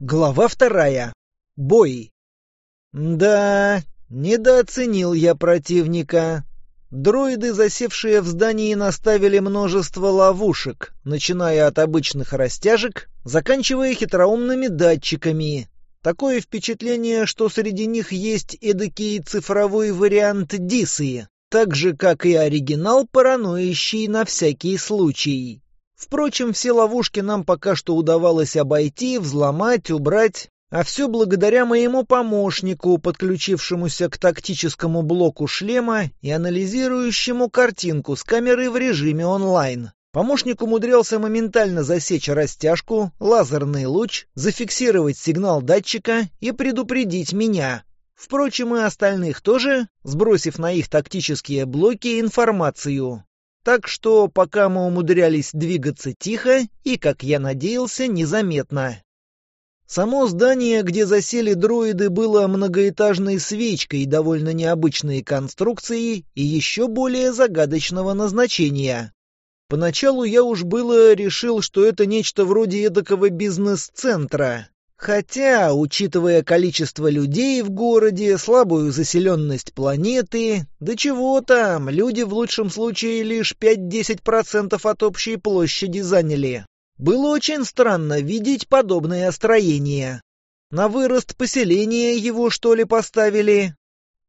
Глава вторая. Бой. Да, недооценил я противника. Дроиды, засевшие в здании, наставили множество ловушек, начиная от обычных растяжек, заканчивая хитроумными датчиками. Такое впечатление, что среди них есть эдакий цифровой вариант Дисы, так же, как и оригинал, параноящий на всякий случай. Впрочем, все ловушки нам пока что удавалось обойти, взломать, убрать, а все благодаря моему помощнику, подключившемуся к тактическому блоку шлема и анализирующему картинку с камеры в режиме онлайн. Помощник умудрился моментально засечь растяжку, лазерный луч, зафиксировать сигнал датчика и предупредить меня. Впрочем, и остальных тоже, сбросив на их тактические блоки информацию. Так что пока мы умудрялись двигаться тихо и, как я надеялся, незаметно. Само здание, где засели дроиды, было многоэтажной свечкой довольно необычной конструкции и еще более загадочного назначения. Поначалу я уж было решил, что это нечто вроде эдакого бизнес-центра, Хотя, учитывая количество людей в городе, слабую заселенность планеты, да чего там, люди в лучшем случае лишь 5-10% от общей площади заняли. Было очень странно видеть подобное строение. На вырост поселения его, что ли, поставили?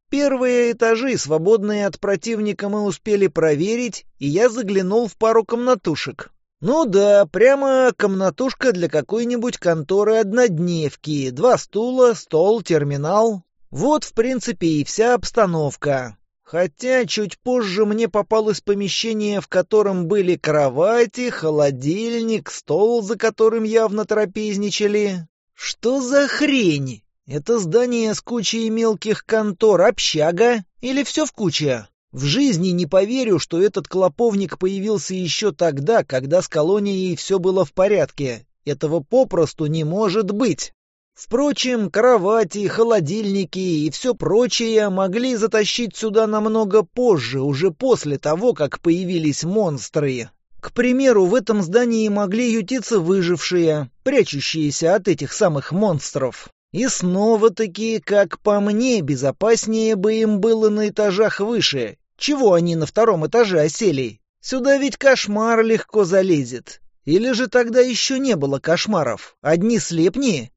Первые этажи, свободные от противника, мы успели проверить, и я заглянул в пару комнатушек. Ну да, прямо комнатушка для какой-нибудь конторы однодневки. Два стула, стол, терминал. Вот, в принципе, и вся обстановка. Хотя чуть позже мне попалось помещение, в котором были кровати, холодильник, стол, за которым явно трапезничали. Что за хрень? Это здание с кучей мелких контор, общага или все в куче? В жизни не поверю, что этот клоповник появился еще тогда, когда с колонией все было в порядке. Этого попросту не может быть. Впрочем, кровати, холодильники и все прочее могли затащить сюда намного позже, уже после того, как появились монстры. К примеру, в этом здании могли ютиться выжившие, прячущиеся от этих самых монстров. И снова-таки, как по мне, безопаснее бы им было на этажах выше, чего они на втором этаже осели? Сюда ведь кошмар легко залезет. Или же тогда еще не было кошмаров, одни слепни?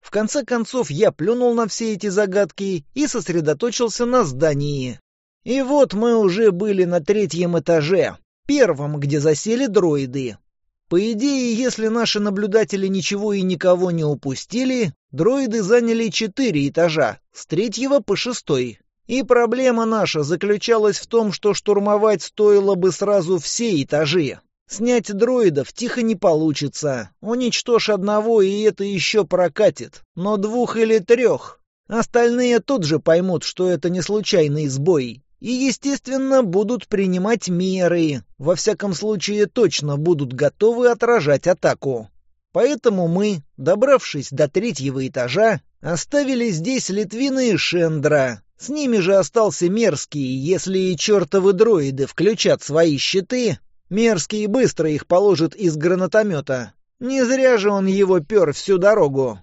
В конце концов, я плюнул на все эти загадки и сосредоточился на здании. И вот мы уже были на третьем этаже, первом, где засели дроиды. По идее, если наши наблюдатели ничего и никого не упустили, дроиды заняли четыре этажа, с третьего по шестой. И проблема наша заключалась в том, что штурмовать стоило бы сразу все этажи. Снять дроидов тихо не получится. Уничтожь одного, и это еще прокатит. Но двух или трех. Остальные тут же поймут, что это не случайный сбой. И, естественно, будут принимать меры. Во всяком случае, точно будут готовы отражать атаку. Поэтому мы, добравшись до третьего этажа, оставили здесь Литвина и Шендра, с ними же остался мерзкий, если и чертовы дроиды включат свои щиты, мерзкий быстро их положит из гранатомета. Не зря же он его пер всю дорогу.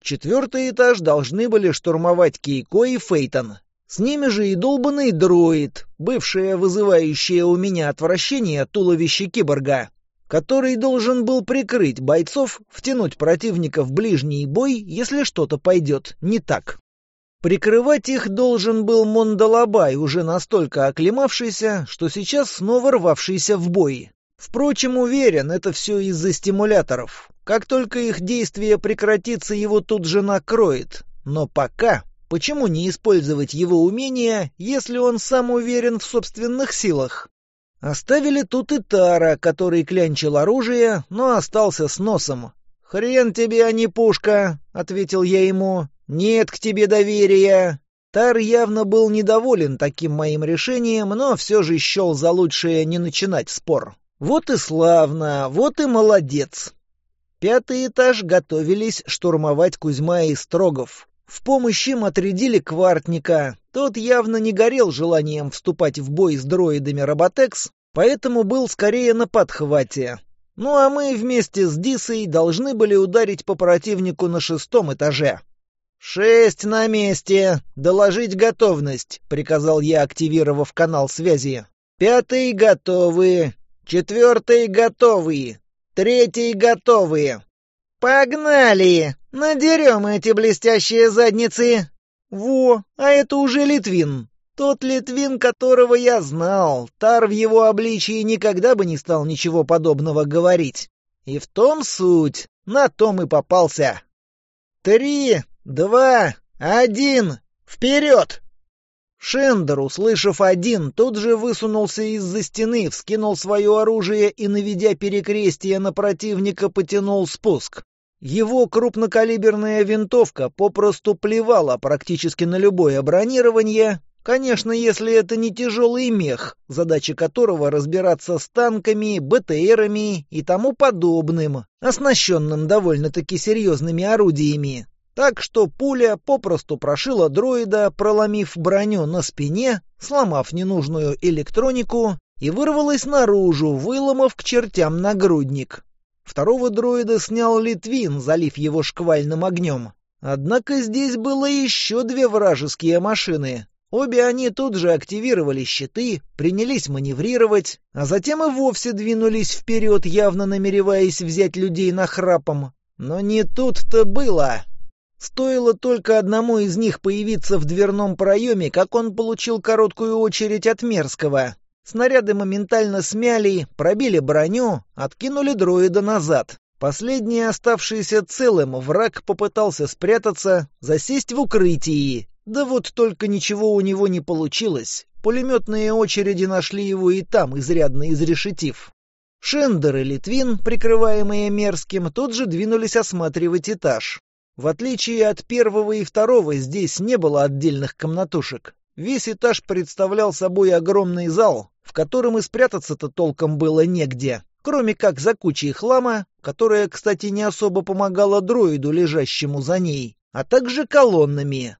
Четвертый этаж должны были штурмовать Кейко и Фейтон. С ними же и долбанный дроид, бывшее вызывающее у меня отвращение туловище киборга, который должен был прикрыть бойцов, втянуть противника в ближний бой, если что-то пойдет не так. Прикрывать их должен был Мондалабай, уже настолько оклемавшийся, что сейчас снова рвавшийся в бой. Впрочем, уверен, это все из-за стимуляторов. Как только их действие прекратится, его тут же накроет. Но пока почему не использовать его умения, если он сам уверен в собственных силах? Оставили тут и Тара, который клянчил оружие, но остался с носом. «Хрен тебе, а не пушка!» — ответил я ему. «Нет к тебе доверия!» Тар явно был недоволен таким моим решением, но все же счел за лучшее не начинать спор. «Вот и славно, вот и молодец!» Пятый этаж готовились штурмовать Кузьма и Строгов. В помощь им отрядили квартника. Тот явно не горел желанием вступать в бой с дроидами Роботекс, поэтому был скорее на подхвате. Ну а мы вместе с Дисой должны были ударить по противнику на шестом этаже. «Шесть на месте! Доложить готовность!» — приказал я, активировав канал связи. «Пятый готовы! Четвертый готовы! Третий готовы!» «Погнали! Надерем эти блестящие задницы!» «Во! А это уже Литвин! Тот Литвин, которого я знал! Тар в его обличии никогда бы не стал ничего подобного говорить!» «И в том суть! На том и попался!» «Три два, один, вперед!» Шендер, услышав один, тут же высунулся из-за стены, вскинул свое оружие и, наведя перекрестие на противника, потянул спуск. Его крупнокалиберная винтовка попросту плевала практически на любое бронирование, конечно, если это не тяжелый мех, задача которого разбираться с танками, БТРами и тому подобным, оснащенным довольно-таки серьезными орудиями. Так что пуля попросту прошила дроида, проломив броню на спине, сломав ненужную электронику и вырвалась наружу, выломав к чертям нагрудник. Второго дроида снял Литвин, залив его шквальным огнем. Однако здесь было еще две вражеские машины. Обе они тут же активировали щиты, принялись маневрировать, а затем и вовсе двинулись вперед, явно намереваясь взять людей на нахрапом. Но не тут-то было. Стоило только одному из них появиться в дверном проеме, как он получил короткую очередь от мерзкого. Снаряды моментально смяли, пробили броню, откинули дроида назад. Последний, оставшийся целым, враг попытался спрятаться, засесть в укрытии. Да вот только ничего у него не получилось. Пулеметные очереди нашли его и там, изрядно изрешетив. Шендер и Литвин, прикрываемые мерзким, тут же двинулись осматривать этаж. В отличие от первого и второго, здесь не было отдельных комнатушек. Весь этаж представлял собой огромный зал, в котором и спрятаться-то толком было негде, кроме как за кучей хлама, которая, кстати, не особо помогала дроиду, лежащему за ней, а также колоннами.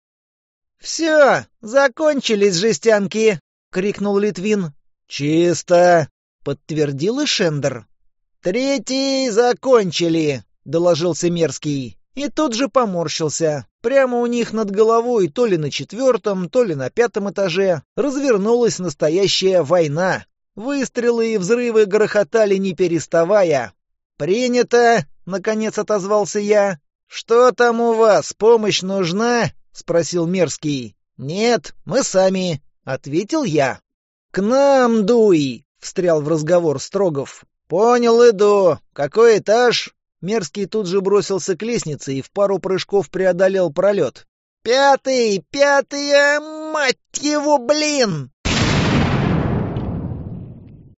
«Все, закончились жестянки!» — крикнул Литвин. «Чисто!» — подтвердил и Шендер. «Третий закончили!» — доложился Мерзкий. И тут же поморщился. Прямо у них над головой, то ли на четвертом, то ли на пятом этаже, развернулась настоящая война. Выстрелы и взрывы грохотали не переставая. «Принято!» — наконец отозвался я. «Что там у вас? Помощь нужна?» — спросил Мерзкий. «Нет, мы сами», — ответил я. «К нам дуй!» — встрял в разговор Строгов. «Понял, иду. Какой этаж?» Мерзкий тут же бросился к лестнице и в пару прыжков преодолел пролет. «Пятый! Пятый! Э, мать его, блин!»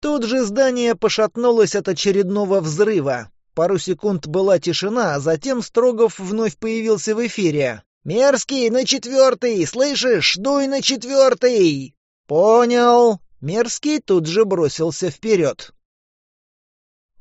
Тут же здание пошатнулось от очередного взрыва. Пару секунд была тишина, а затем Строгов вновь появился в эфире. «Мерзкий, на четвертый! Слышишь? Дуй на четвертый!» «Понял!» Мерзкий тут же бросился вперед.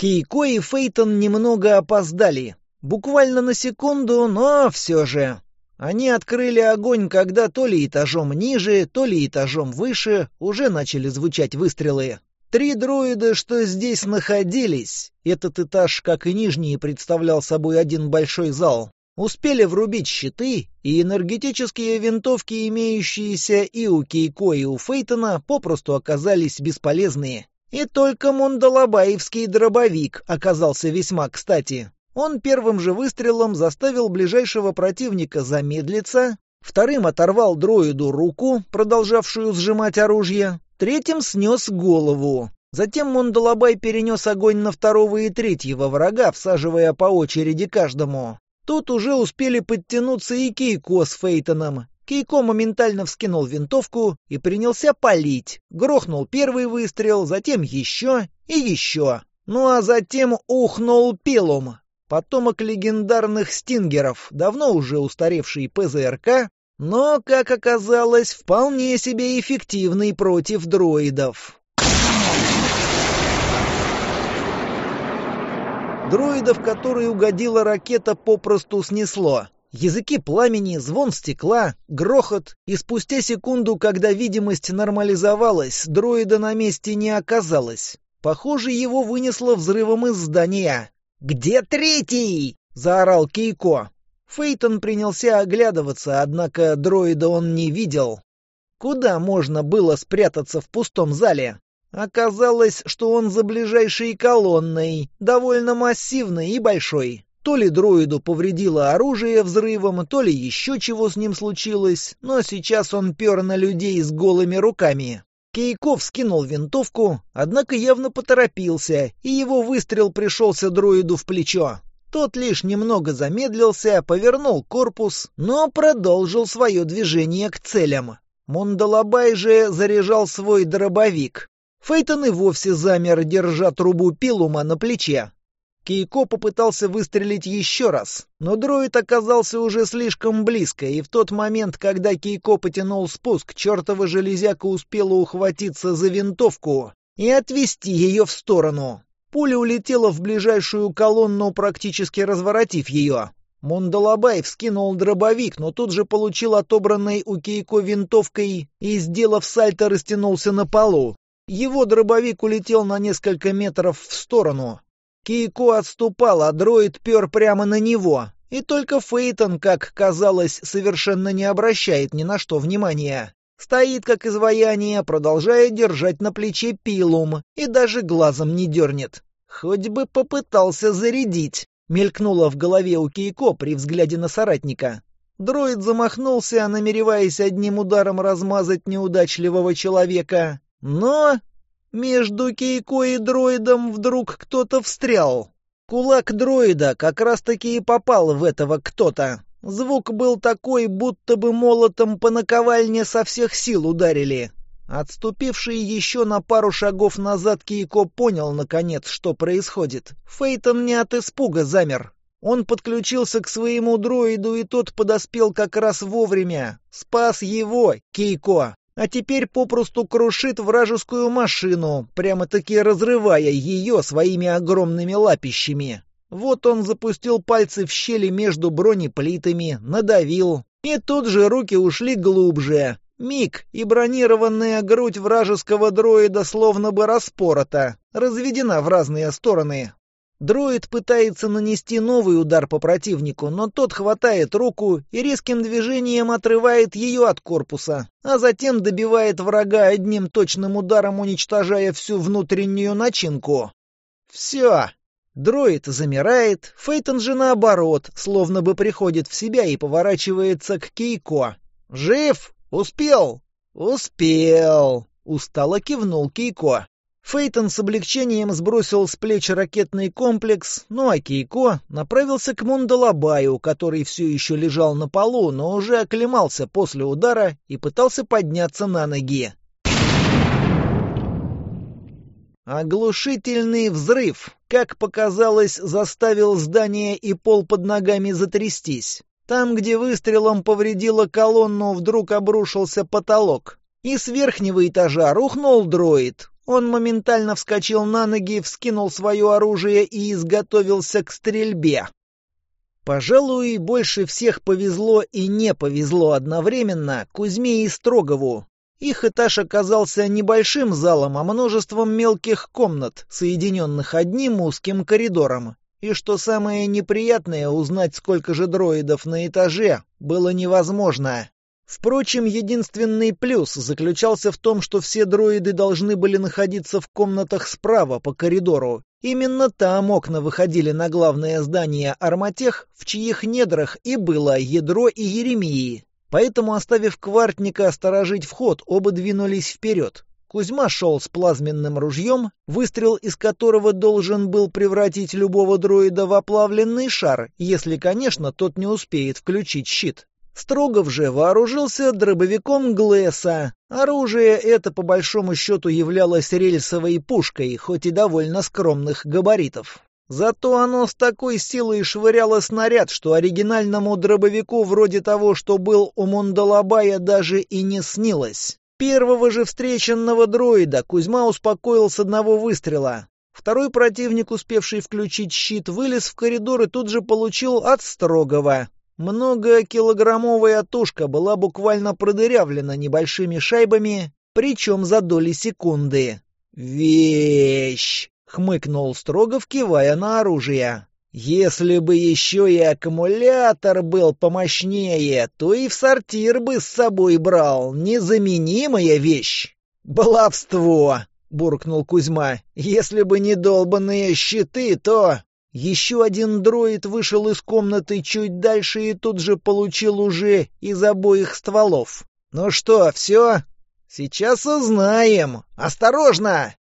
Кейко и Фейтон немного опоздали. Буквально на секунду, но все же. Они открыли огонь, когда то ли этажом ниже, то ли этажом выше уже начали звучать выстрелы. Три дроида, что здесь находились, этот этаж, как и нижний, представлял собой один большой зал, успели врубить щиты, и энергетические винтовки, имеющиеся и у Кейко, и у Фейтона, попросту оказались бесполезные. И только мундалабаевский дробовик оказался весьма кстати. Он первым же выстрелом заставил ближайшего противника замедлиться, вторым оторвал дроиду руку, продолжавшую сжимать оружие, третьим снес голову. Затем Мундалабай перенес огонь на второго и третьего врага, всаживая по очереди каждому. Тут уже успели подтянуться и Кейко с Фейтоном. Кейко моментально вскинул винтовку и принялся палить. Грохнул первый выстрел, затем еще и еще. Ну а затем ухнул пилум. Потомок легендарных стингеров, давно уже устаревший ПЗРК, но, как оказалось, вполне себе эффективный против дроидов. Дроидов, которые угодила ракета, попросту снесло. Языки пламени, звон стекла, грохот, и спустя секунду, когда видимость нормализовалась, дроида на месте не оказалось. Похоже, его вынесло взрывом из здания. «Где третий?» — заорал Кейко. Фейтон принялся оглядываться, однако дроида он не видел. Куда можно было спрятаться в пустом зале? Оказалось, что он за ближайшей колонной, довольно массивной и большой. То ли дроиду повредило оружие взрывом, то ли еще чего с ним случилось, но сейчас он пер на людей с голыми руками. Кейков скинул винтовку, однако явно поторопился, и его выстрел пришелся дроиду в плечо. Тот лишь немного замедлился, повернул корпус, но продолжил свое движение к целям. Мондалабай же заряжал свой дробовик. Фейтон и вовсе замер, держа трубу пилума на плече. Кейко попытался выстрелить еще раз, но дроид оказался уже слишком близко, и в тот момент, когда Кейко потянул спуск, чертова железяка успела ухватиться за винтовку и отвести ее в сторону. Пуля улетела в ближайшую колонну, практически разворотив ее. Мондалабай вскинул дробовик, но тут же получил отобранной у Кейко винтовкой и, сделав сальто, растянулся на полу. Его дробовик улетел на несколько метров в сторону, Кейко отступал, а дроид пер прямо на него. И только Фейтон, как казалось, совершенно не обращает ни на что внимания. Стоит, как изваяние, продолжая держать на плече пилум, и даже глазом не дернет. Хоть бы попытался зарядить, мелькнуло в голове у Кейко при взгляде на соратника. Дроид замахнулся, намереваясь одним ударом размазать неудачливого человека. Но между Кейко и дроидом вдруг кто-то встрял. Кулак дроида как раз-таки и попал в этого кто-то. Звук был такой, будто бы молотом по наковальне со всех сил ударили. Отступивший еще на пару шагов назад Кейко понял, наконец, что происходит. Фейтон не от испуга замер. Он подключился к своему дроиду, и тот подоспел как раз вовремя. Спас его, Кейко. А теперь попросту крушит вражескую машину, прямо-таки разрывая ее своими огромными лапищами. Вот он запустил пальцы в щели между бронеплитами, надавил. И тут же руки ушли глубже. Миг, и бронированная грудь вражеского дроида словно бы распорота, разведена в разные стороны. Дроид пытается нанести новый удар по противнику, но тот хватает руку и резким движением отрывает ее от корпуса, а затем добивает врага одним точным ударом, уничтожая всю внутреннюю начинку. Все. Дроид замирает, Фейтон же наоборот, словно бы приходит в себя и поворачивается к Кейко. «Жив? Успел?» «Успел!» — устало кивнул Кейко. Фейтон с облегчением сбросил с плеч ракетный комплекс, ну а Кейко направился к Мундалабаю, который все еще лежал на полу, но уже оклемался после удара и пытался подняться на ноги. Оглушительный взрыв, как показалось, заставил здание и пол под ногами затрястись. Там, где выстрелом повредило колонну, вдруг обрушился потолок. И с верхнего этажа рухнул дроид, он моментально вскочил на ноги, вскинул свое оружие и изготовился к стрельбе. Пожалуй, больше всех повезло и не повезло одновременно Кузьме и Строгову. Их этаж оказался небольшим залом, а множеством мелких комнат, соединенных одним узким коридором. И что самое неприятное, узнать, сколько же дроидов на этаже, было невозможно. Впрочем, единственный плюс заключался в том, что все дроиды должны были находиться в комнатах справа по коридору. Именно там окна выходили на главное здание Арматех, в чьих недрах и было ядро и Еремии. Поэтому, оставив квартника сторожить вход, оба двинулись вперед. Кузьма шел с плазменным ружьем, выстрел из которого должен был превратить любого дроида в оплавленный шар, если, конечно, тот не успеет включить щит. Строгов же вооружился дробовиком Глэса. Оружие это, по большому счету, являлось рельсовой пушкой, хоть и довольно скромных габаритов. Зато оно с такой силой швыряло снаряд, что оригинальному дробовику вроде того, что был у Мундалабая, даже и не снилось. Первого же встреченного дроида Кузьма успокоил с одного выстрела. Второй противник, успевший включить щит, вылез в коридор и тут же получил от Строгова. Многокилограммовая тушка была буквально продырявлена небольшими шайбами, причем за доли секунды. «Вещь!» — хмыкнул Строгов, кивая на оружие. «Если бы еще и аккумулятор был помощнее, то и в сортир бы с собой брал. Незаменимая вещь!» «Баловство!» — буркнул Кузьма. «Если бы не долбанные щиты, то...» Еще один дроид вышел из комнаты чуть дальше и тут же получил уже из обоих стволов. «Ну что, все?» «Сейчас узнаем! Осторожно!»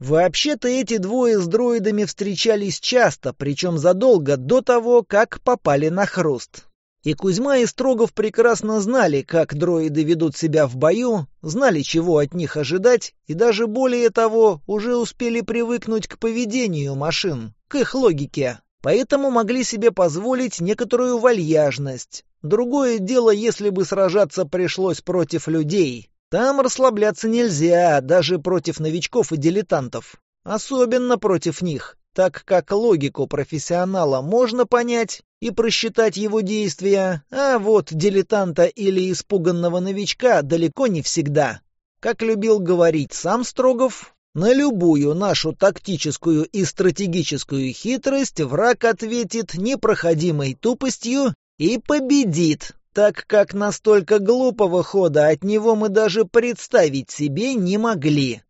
Вообще-то эти двое с дроидами встречались часто, причем задолго до того, как попали на хруст. И Кузьма и Строгов прекрасно знали, как дроиды ведут себя в бою, знали, чего от них ожидать, и даже более того, уже успели привыкнуть к поведению машин, к их логике. Поэтому могли себе позволить некоторую вальяжность. Другое дело, если бы сражаться пришлось против людей. Там расслабляться нельзя, даже против новичков и дилетантов. Особенно против них, так как логику профессионала можно понять, и просчитать его действия, а вот дилетанта или испуганного новичка далеко не всегда. Как любил говорить сам Строгов, на любую нашу тактическую и стратегическую хитрость враг ответит непроходимой тупостью и победит, так как настолько глупого хода от него мы даже представить себе не могли.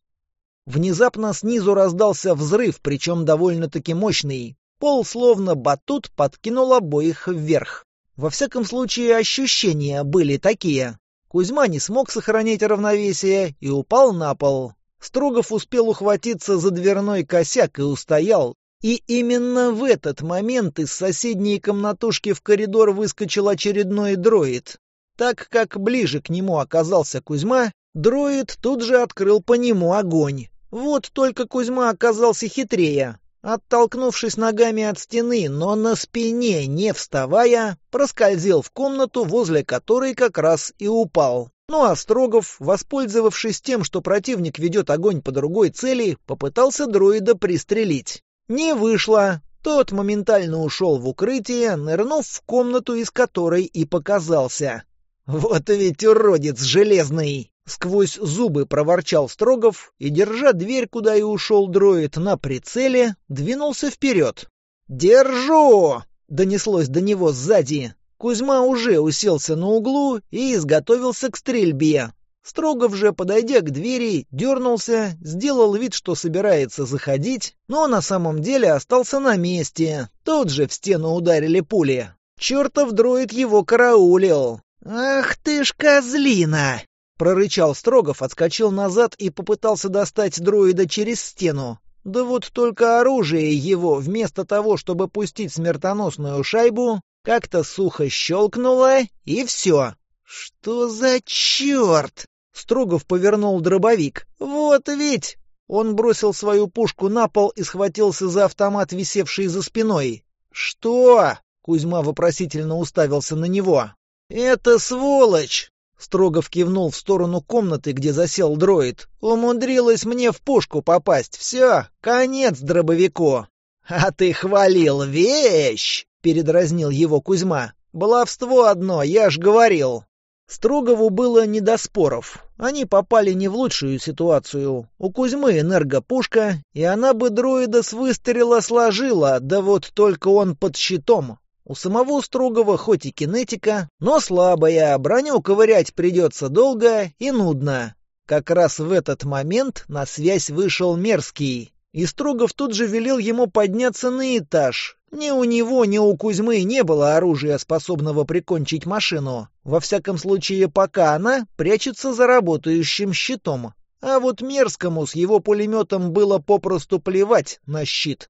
Внезапно снизу раздался взрыв, причем довольно-таки мощный. Пол словно батут подкинул обоих вверх. Во всяком случае, ощущения были такие. Кузьма не смог сохранить равновесие и упал на пол. Строгов успел ухватиться за дверной косяк и устоял. И именно в этот момент из соседней комнатушки в коридор выскочил очередной дроид. Так как ближе к нему оказался Кузьма, дроид тут же открыл по нему огонь. Вот только Кузьма оказался хитрее. Оттолкнувшись ногами от стены, но на спине не вставая, проскользил в комнату, возле которой как раз и упал. Ну а Строгов, воспользовавшись тем, что противник ведет огонь по другой цели, попытался дроида пристрелить. Не вышло. Тот моментально ушел в укрытие, нырнув в комнату, из которой и показался. «Вот ведь уродец железный!» Сквозь зубы проворчал Строгов и, держа дверь, куда и ушел дроид, на прицеле, двинулся вперед. «Держу!» — донеслось до него сзади. Кузьма уже уселся на углу и изготовился к стрельбе. Строгов же, подойдя к двери, дернулся, сделал вид, что собирается заходить, но на самом деле остался на месте. Тот же в стену ударили пули. Чертов дроид его караулил. «Ах ты ж козлина!» Прорычал Строгов, отскочил назад и попытался достать дроида через стену. Да вот только оружие его, вместо того, чтобы пустить смертоносную шайбу, как-то сухо щелкнуло, и все. «Что за черт?» Строгов повернул дробовик. «Вот ведь!» Он бросил свою пушку на пол и схватился за автомат, висевший за спиной. «Что?» — Кузьма вопросительно уставился на него. «Это сволочь!» Строгов кивнул в сторону комнаты, где засел дроид. «Умудрилась мне в пушку попасть. Все, конец дробовику!» «А ты хвалил вещь!» — передразнил его Кузьма. «Баловство одно, я ж говорил!» Строгову было не до споров. Они попали не в лучшую ситуацию. У Кузьмы энергопушка, и она бы дроида с выстрела сложила, да вот только он под щитом. У самого Строгова хоть и кинетика, но слабая, броню ковырять придется долго и нудно. Как раз в этот момент на связь вышел Мерзкий. И Строгов тут же велел ему подняться на этаж. Ни у него, ни у Кузьмы не было оружия, способного прикончить машину. Во всяком случае, пока она прячется за работающим щитом. А вот Мерзкому с его пулеметом было попросту плевать на щит.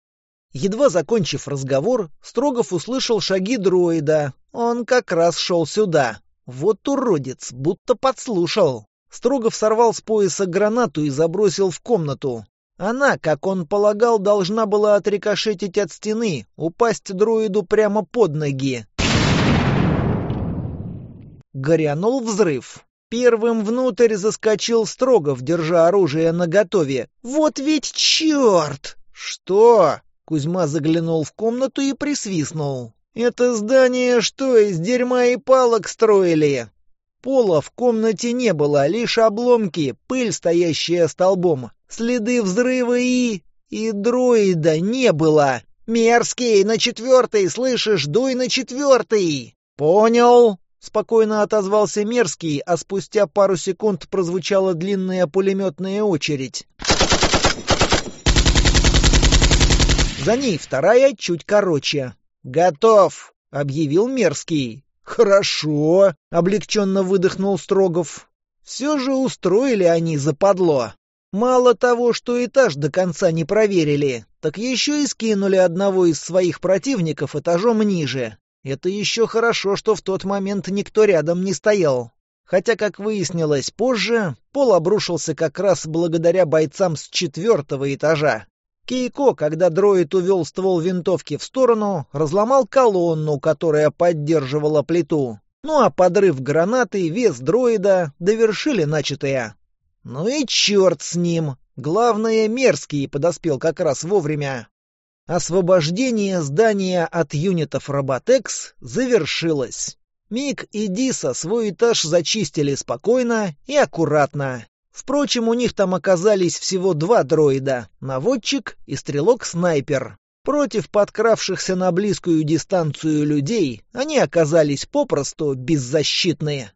Едва закончив разговор, Строгов услышал шаги дроида. Он как раз шел сюда. Вот уродец, будто подслушал. Строгов сорвал с пояса гранату и забросил в комнату. Она, как он полагал, должна была отрикошетить от стены, упасть дроиду прямо под ноги. Горянул взрыв. Первым внутрь заскочил Строгов, держа оружие наготове. «Вот ведь черт!» «Что?» Кузьма заглянул в комнату и присвистнул. «Это здание что, из дерьма и палок строили?» Пола в комнате не было, лишь обломки, пыль, стоящая столбом, следы взрыва и... И дроида не было. «Мерзкий, на четвертый, слышишь, дуй на четвертый!» «Понял!» — спокойно отозвался Мерзкий, а спустя пару секунд прозвучала длинная пулеметная очередь. За ней вторая чуть короче. «Готов!» — объявил Мерзкий. «Хорошо!» — облегченно выдохнул Строгов. «Все же устроили они западло. Мало того, что этаж до конца не проверили, так еще и скинули одного из своих противников этажом ниже. Это еще хорошо, что в тот момент никто рядом не стоял. Хотя, как выяснилось позже, пол обрушился как раз благодаря бойцам с четвертого этажа. Кейко, когда дроид увел ствол винтовки в сторону, разломал колонну, которая поддерживала плиту. Ну а подрыв гранаты и вес дроида довершили начатое. Ну и черт с ним! Главное, мерзкий подоспел как раз вовремя. Освобождение здания от юнитов Роботекс завершилось. Миг и Диса свой этаж зачистили спокойно и аккуратно. Впрочем, у них там оказались всего два дроида — наводчик и стрелок-снайпер. Против подкравшихся на близкую дистанцию людей они оказались попросту беззащитные.